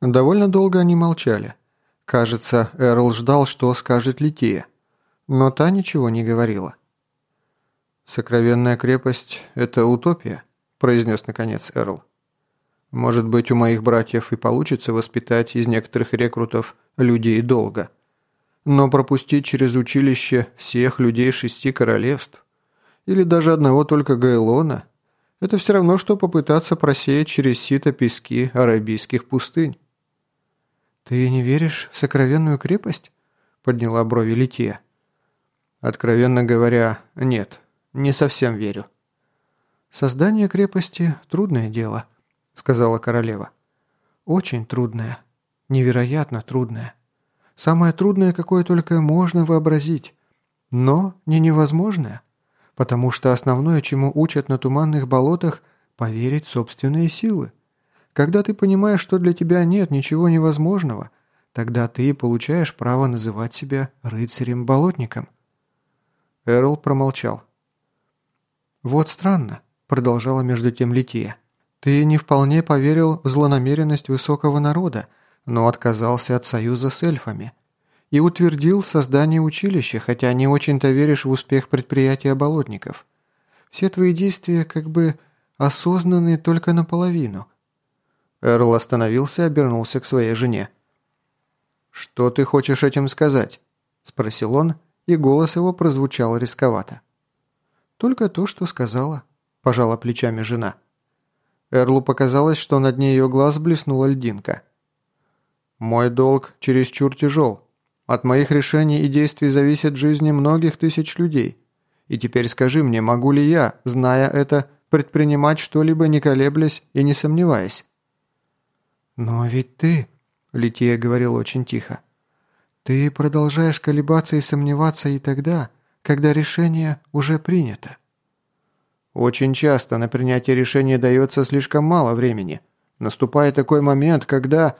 Довольно долго они молчали. Кажется, Эрл ждал, что скажет Лития. Но та ничего не говорила. «Сокровенная крепость – это утопия», – произнес наконец Эрл. «Может быть, у моих братьев и получится воспитать из некоторых рекрутов людей долго. Но пропустить через училище всех людей шести королевств или даже одного только Гайлона – это все равно, что попытаться просеять через сито пески арабийских пустынь». «Ты не веришь в сокровенную крепость?» – подняла брови Лития. «Откровенно говоря, нет», не совсем верю». «Создание крепости – трудное дело», – сказала королева. «Очень трудное. Невероятно трудное. Самое трудное, какое только можно вообразить. Но не невозможное, потому что основное, чему учат на туманных болотах – поверить в собственные силы. Когда ты понимаешь, что для тебя нет ничего невозможного, тогда ты получаешь право называть себя рыцарем-болотником». Эрл промолчал. «Вот странно», – продолжала между тем Лития. «Ты не вполне поверил в злонамеренность высокого народа, но отказался от союза с эльфами. И утвердил создание училища, хотя не очень-то веришь в успех предприятия болотников. Все твои действия как бы осознаны только наполовину». Эрл остановился и обернулся к своей жене. «Что ты хочешь этим сказать?» – спросил он, и голос его прозвучал рисковато. «Только то, что сказала», – пожала плечами жена. Эрлу показалось, что на дне ее глаз блеснула льдинка. «Мой долг чересчур тяжел. От моих решений и действий зависит жизни многих тысяч людей. И теперь скажи мне, могу ли я, зная это, предпринимать что-либо, не колеблясь и не сомневаясь?» «Но ведь ты...» – Лития говорил очень тихо. «Ты продолжаешь колебаться и сомневаться и тогда, когда решение уже принято. Очень часто на принятие решения дается слишком мало времени. Наступает такой момент, когда...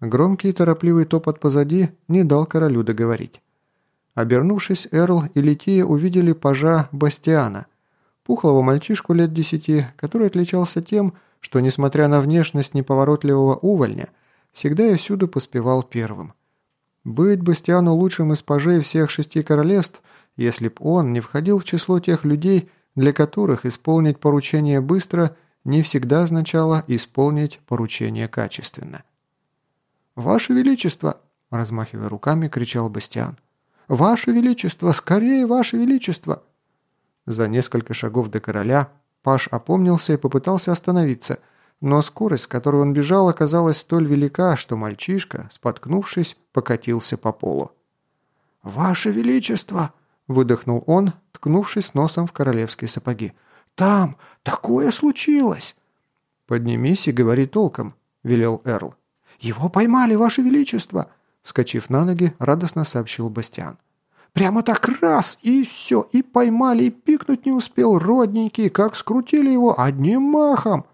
Громкий и торопливый топот позади не дал королю договорить. Обернувшись, Эрл и Лития увидели пажа Бастиана, пухлого мальчишку лет десяти, который отличался тем, что, несмотря на внешность неповоротливого увольня, всегда и всюду поспевал первым. Быть Бастиану лучшим из пажей всех шести королевств – если б он не входил в число тех людей, для которых исполнить поручение быстро не всегда означало исполнить поручение качественно. «Ваше Величество!» – размахивая руками, кричал Бастиан. «Ваше Величество! Скорее, Ваше Величество!» За несколько шагов до короля Паш опомнился и попытался остановиться, но скорость, с которой он бежал, оказалась столь велика, что мальчишка, споткнувшись, покатился по полу. «Ваше Величество!» – выдохнул он, ткнувшись носом в королевские сапоги. «Там! Такое случилось!» «Поднимись и говори толком», – велел Эрл. «Его поймали, Ваше Величество!» Вскочив на ноги, радостно сообщил Бастиан. «Прямо так раз, и все, и поймали, и пикнуть не успел, родненький, как скрутили его одним махом!»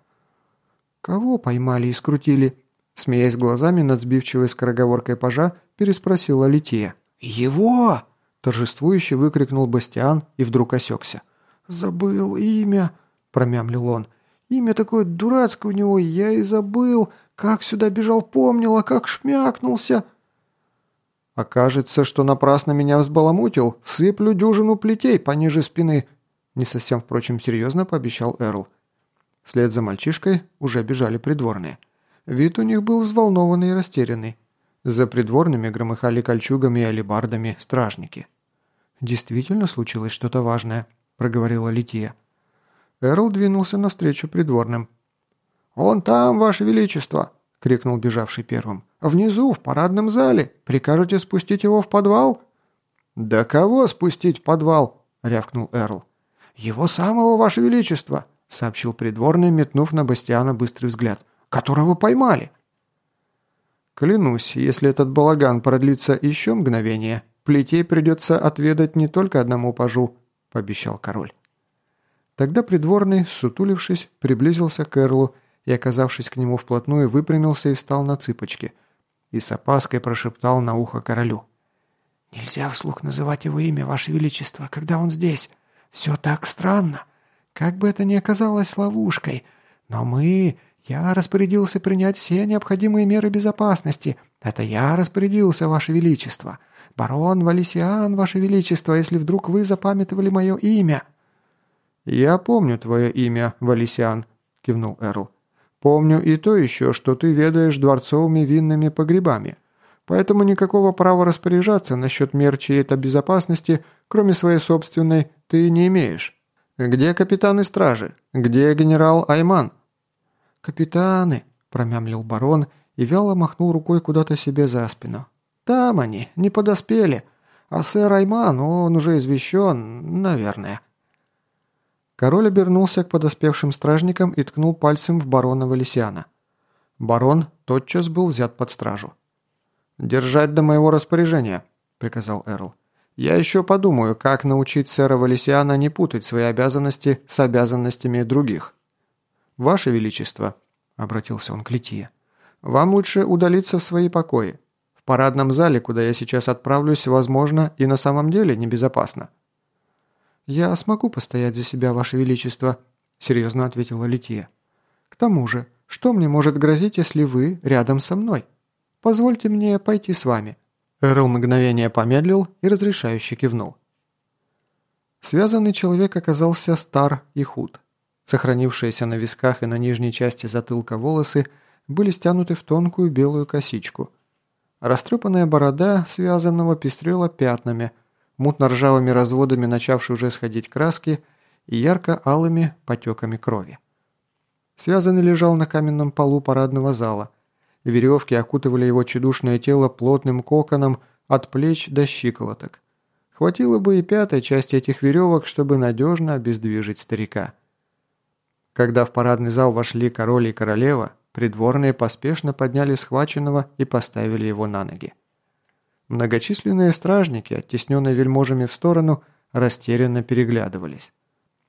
«Кого поймали и скрутили?» Смеясь глазами над сбивчивой скороговоркой пажа, переспросила Лития. «Его!» Торжествующе выкрикнул Бастиан и вдруг осекся. «Забыл имя!» – промямлил он. «Имя такое дурацкое у него, я и забыл. Как сюда бежал, помнил, а как шмякнулся!» «Окажется, что напрасно меня взбаламутил. Сыплю дюжину плетей пониже спины!» Не совсем, впрочем, серьезно пообещал Эрл. Вслед за мальчишкой уже бежали придворные. Вид у них был взволнованный и растерянный. За придворными громыхали кольчугами и алебардами стражники. «Действительно случилось что-то важное», – проговорила Лития. Эрл двинулся навстречу придворным. «Он там, Ваше Величество!» – крикнул бежавший первым. «Внизу, в парадном зале. Прикажете спустить его в подвал?» «Да кого спустить в подвал?» – рявкнул Эрл. «Его самого, Ваше Величество!» – сообщил придворный, метнув на Бастиана быстрый взгляд. «Которого поймали!» Клянусь, если этот балаган продлится еще мгновение, плетей придется отведать не только одному пажу», – пообещал король. Тогда придворный, сутулившись, приблизился к Эрлу и, оказавшись к нему вплотную, выпрямился и встал на цыпочки. И с опаской прошептал на ухо королю. «Нельзя вслух называть его имя, Ваше Величество, когда он здесь. Все так странно. Как бы это ни оказалось ловушкой. Но мы Я распорядился принять все необходимые меры безопасности. Это я распорядился, Ваше Величество. Барон Валисиан, Ваше Величество, если вдруг вы запамятовали мое имя». «Я помню твое имя, Валисиан», – кивнул Эрл. «Помню и то еще, что ты ведаешь дворцовыми винными погребами. Поэтому никакого права распоряжаться насчет мер чьей-то безопасности, кроме своей собственной, ты не имеешь. Где капитаны стражи? Где генерал Айман?» «Капитаны», – промямлил барон и вяло махнул рукой куда-то себе за спину. «Там они, не подоспели. А сэр Айман, он уже извещен, наверное». Король обернулся к подоспевшим стражникам и ткнул пальцем в барона Валесиана. Барон тотчас был взят под стражу. «Держать до моего распоряжения», — приказал Эрл. «Я еще подумаю, как научить сэра Валесиана не путать свои обязанности с обязанностями других». «Ваше Величество», — обратился он к Литье, — «вам лучше удалиться в свои покои. В парадном зале, куда я сейчас отправлюсь, возможно, и на самом деле небезопасно». «Я смогу постоять за себя, Ваше Величество», — серьезно ответила Литье. «К тому же, что мне может грозить, если вы рядом со мной? Позвольте мне пойти с вами». Эрл мгновение помедлил и разрешающе кивнул. Связанный человек оказался стар и худ. Сохранившиеся на висках и на нижней части затылка волосы были стянуты в тонкую белую косичку. Растрепанная борода связанного пестрела пятнами, мутно-ржавыми разводами начавшей уже сходить краски и ярко-алыми потеками крови. Связанный лежал на каменном полу парадного зала. Веревки окутывали его чудушное тело плотным коконом от плеч до щиколоток. Хватило бы и пятой части этих веревок, чтобы надежно обездвижить старика. Когда в парадный зал вошли король и королева, придворные поспешно подняли схваченного и поставили его на ноги. Многочисленные стражники, оттесненные вельможами в сторону, растерянно переглядывались.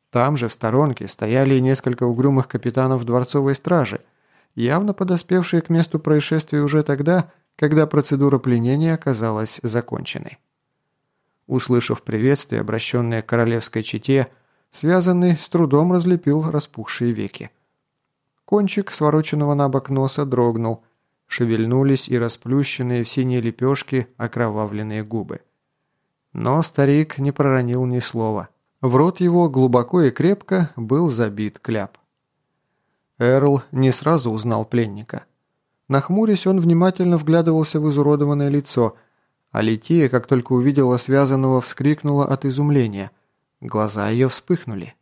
Там же, в сторонке, стояли и несколько угрюмых капитанов дворцовой стражи, явно подоспевшие к месту происшествия уже тогда, когда процедура пленения оказалась законченной. Услышав приветствие, обращенное к королевской чете, Связанный с трудом разлепил распухшие веки. Кончик свороченного на бок носа дрогнул. Шевельнулись и расплющенные в синие лепешки окровавленные губы. Но старик не проронил ни слова. В рот его глубоко и крепко был забит кляп. Эрл не сразу узнал пленника. Нахмурясь, он внимательно вглядывался в изуродованное лицо, а Лития, как только увидела связанного, вскрикнула от изумления – Глаза ее вспыхнули.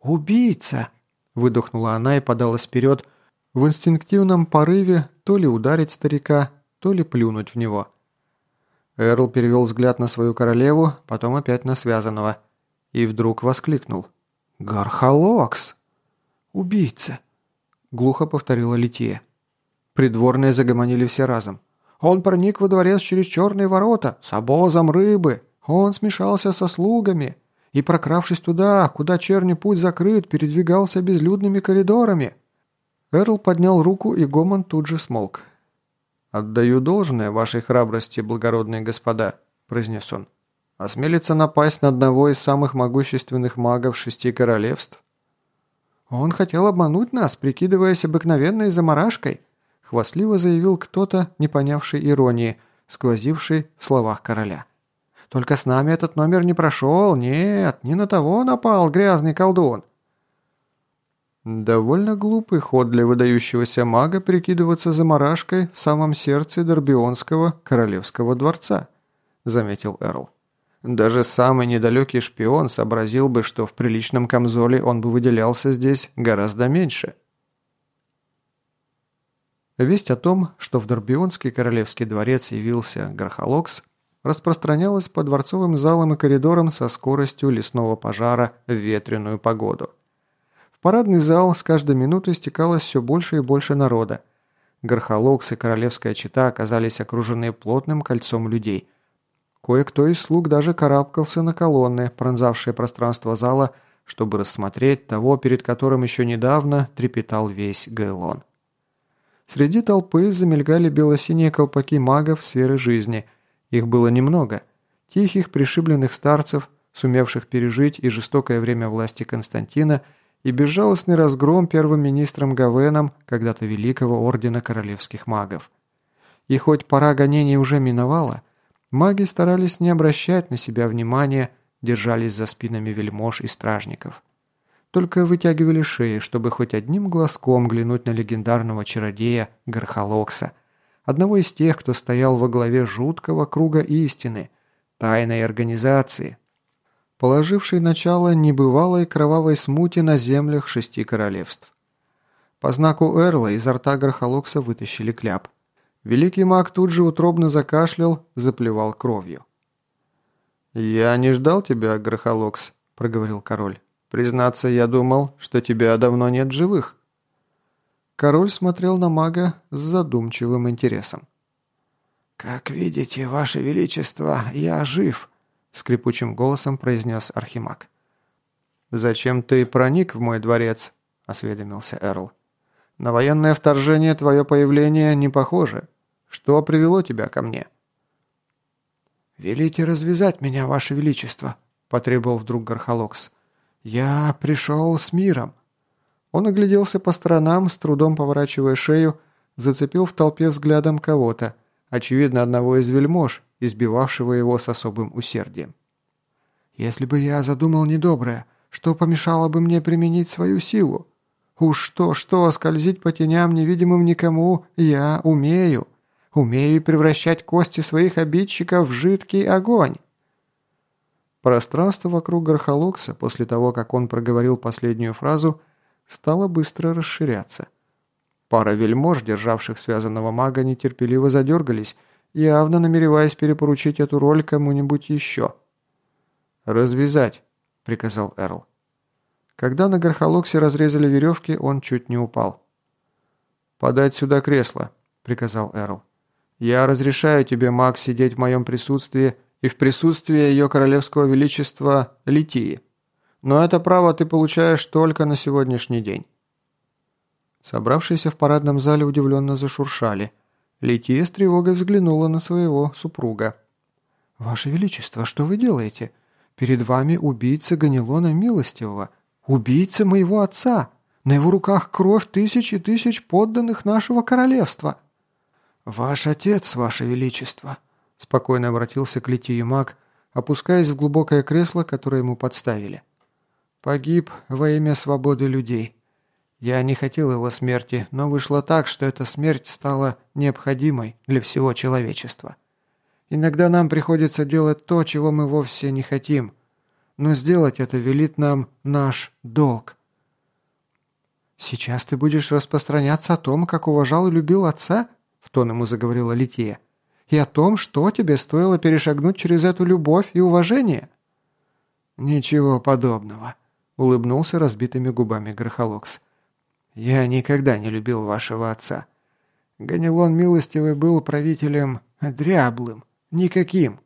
«Убийца!» – выдохнула она и подалась вперед в инстинктивном порыве то ли ударить старика, то ли плюнуть в него. Эрл перевел взгляд на свою королеву, потом опять на связанного, и вдруг воскликнул. «Гархалокс!» «Убийца!» – глухо повторила Лития. Придворные загомонили все разом. «Он проник во дворец через черные ворота, с обозом рыбы! Он смешался со слугами!» и, прокравшись туда, куда черный путь закрыт, передвигался безлюдными коридорами. Эрл поднял руку, и Гомон тут же смолк. «Отдаю должное вашей храбрости, благородные господа», – произнес он. «Осмелиться напасть на одного из самых могущественных магов шести королевств?» «Он хотел обмануть нас, прикидываясь обыкновенной заморашкой», – хвастливо заявил кто-то, не понявший иронии, сквозивший в словах короля. Только с нами этот номер не прошел. Нет, не на того напал грязный колдун». «Довольно глупый ход для выдающегося мага прикидываться заморашкой в самом сердце Дорбионского королевского дворца», — заметил Эрл. «Даже самый недалекий шпион сообразил бы, что в приличном камзоле он бы выделялся здесь гораздо меньше». Весть о том, что в Дорбионский королевский дворец явился Грохолокс, распространялась по дворцовым залам и коридорам со скоростью лесного пожара в ветреную погоду. В парадный зал с каждой минутой стекалось все больше и больше народа. Горхолокс и королевская чита оказались окружены плотным кольцом людей. Кое-кто из слуг даже карабкался на колонны, пронзавшие пространство зала, чтобы рассмотреть того, перед которым еще недавно трепетал весь Гайлон. Среди толпы замелькали бело-синие колпаки магов сферы жизни – их было немного. Тихих, пришибленных старцев, сумевших пережить и жестокое время власти Константина, и безжалостный разгром первым министром Гавеном когда-то Великого Ордена Королевских Магов. И хоть пора гонений уже миновала, маги старались не обращать на себя внимания, держались за спинами вельмож и стражников. Только вытягивали шеи, чтобы хоть одним глазком глянуть на легендарного чародея Гархалокса, одного из тех, кто стоял во главе жуткого круга истины, тайной организации, положившей начало небывалой кровавой смуте на землях шести королевств. По знаку Эрла изо рта Гархалокса вытащили кляп. Великий маг тут же утробно закашлял, заплевал кровью. «Я не ждал тебя, Грохолокс», — проговорил король. «Признаться, я думал, что тебя давно нет живых». Король смотрел на мага с задумчивым интересом. «Как видите, Ваше Величество, я жив», — скрипучим голосом произнес Архимаг. «Зачем ты проник в мой дворец?» — осведомился Эрл. «На военное вторжение твое появление не похоже. Что привело тебя ко мне?» «Велите развязать меня, Ваше Величество», — потребовал вдруг Гархалокс. «Я пришел с миром». Он огляделся по сторонам, с трудом поворачивая шею, зацепил в толпе взглядом кого-то, очевидно, одного из вельмож, избивавшего его с особым усердием. «Если бы я задумал недоброе, что помешало бы мне применить свою силу? Уж что-что, скользить по теням невидимым никому я умею». Умею превращать кости своих обидчиков в жидкий огонь». Пространство вокруг Гархалокса, после того, как он проговорил последнюю фразу, стало быстро расширяться. Пара вельмож, державших связанного мага, нетерпеливо задергались, явно намереваясь перепоручить эту роль кому-нибудь еще. «Развязать», — приказал Эрл. Когда на Гархалоксе разрезали веревки, он чуть не упал. «Подать сюда кресло», — приказал Эрл. Я разрешаю тебе, маг, сидеть в моем присутствии и в присутствии ее королевского величества Литии. Но это право ты получаешь только на сегодняшний день». Собравшиеся в парадном зале удивленно зашуршали. Лития с тревогой взглянула на своего супруга. «Ваше Величество, что вы делаете? Перед вами убийца Ганилона Милостивого, убийца моего отца. На его руках кровь тысяч и тысяч подданных нашего королевства». «Ваш отец, ваше величество», – спокойно обратился к Литии маг, опускаясь в глубокое кресло, которое ему подставили. «Погиб во имя свободы людей. Я не хотел его смерти, но вышло так, что эта смерть стала необходимой для всего человечества. Иногда нам приходится делать то, чего мы вовсе не хотим, но сделать это велит нам наш долг». «Сейчас ты будешь распространяться о том, как уважал и любил отца?» — в тон ему заговорила Лития. «И о том, что тебе стоило перешагнуть через эту любовь и уважение?» «Ничего подобного», — улыбнулся разбитыми губами Грохолокс. «Я никогда не любил вашего отца. Ганилон Милостивый был правителем дряблым, никаким.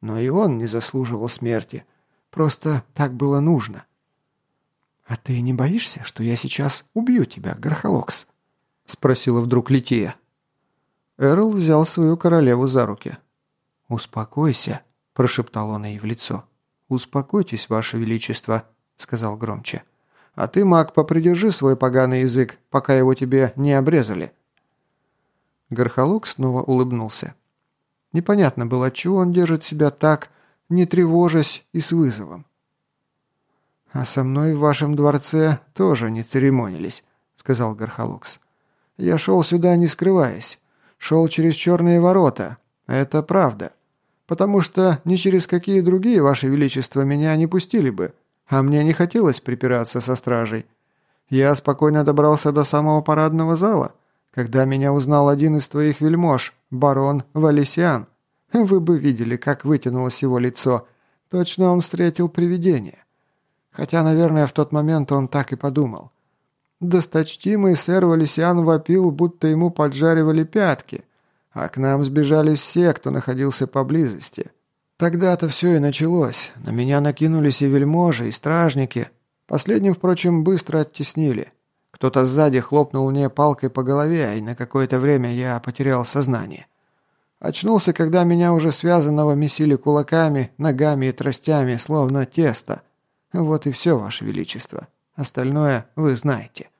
Но и он не заслуживал смерти. Просто так было нужно». «А ты не боишься, что я сейчас убью тебя, Грохолокс?» — спросила вдруг Лития. Эрл взял свою королеву за руки. «Успокойся», – прошептал он ей в лицо. «Успокойтесь, ваше величество», – сказал громче. «А ты, маг, попридержи свой поганый язык, пока его тебе не обрезали». Горхолук снова улыбнулся. Непонятно было, чего он держит себя так, не тревожась и с вызовом. «А со мной в вашем дворце тоже не церемонились», — сказал Горхолукс. «Я шел сюда, не скрываясь шел через черные ворота. Это правда. Потому что ни через какие другие, Ваше Величество, меня не пустили бы. А мне не хотелось припираться со стражей. Я спокойно добрался до самого парадного зала, когда меня узнал один из твоих вельмож, барон Валесиан. Вы бы видели, как вытянулось его лицо. Точно он встретил привидение. Хотя, наверное, в тот момент он так и подумал. Досточтимый сэр Валесиан вопил, будто ему поджаривали пятки, а к нам сбежали все, кто находился поблизости. Тогда-то все и началось. На меня накинулись и вельможи, и стражники. Последним, впрочем, быстро оттеснили. Кто-то сзади хлопнул мне палкой по голове, и на какое-то время я потерял сознание. Очнулся, когда меня уже связанного месили кулаками, ногами и тростями, словно тесто. Вот и все, Ваше Величество. Остальное вы знаете».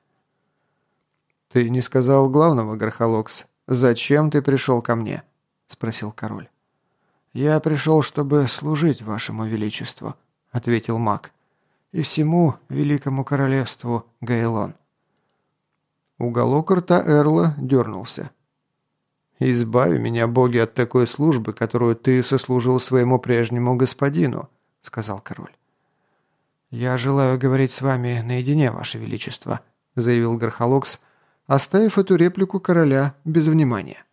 «Ты не сказал главного, Гархолокс. Зачем ты пришел ко мне?» – спросил король. «Я пришел, чтобы служить вашему величеству», – ответил маг. «И всему великому королевству Гейлон». Уголок рта Эрла дернулся. «Избави меня, боги, от такой службы, которую ты сослужил своему прежнему господину», — сказал король. «Я желаю говорить с вами наедине, ваше величество», — заявил Гархолокс, оставив эту реплику короля без внимания.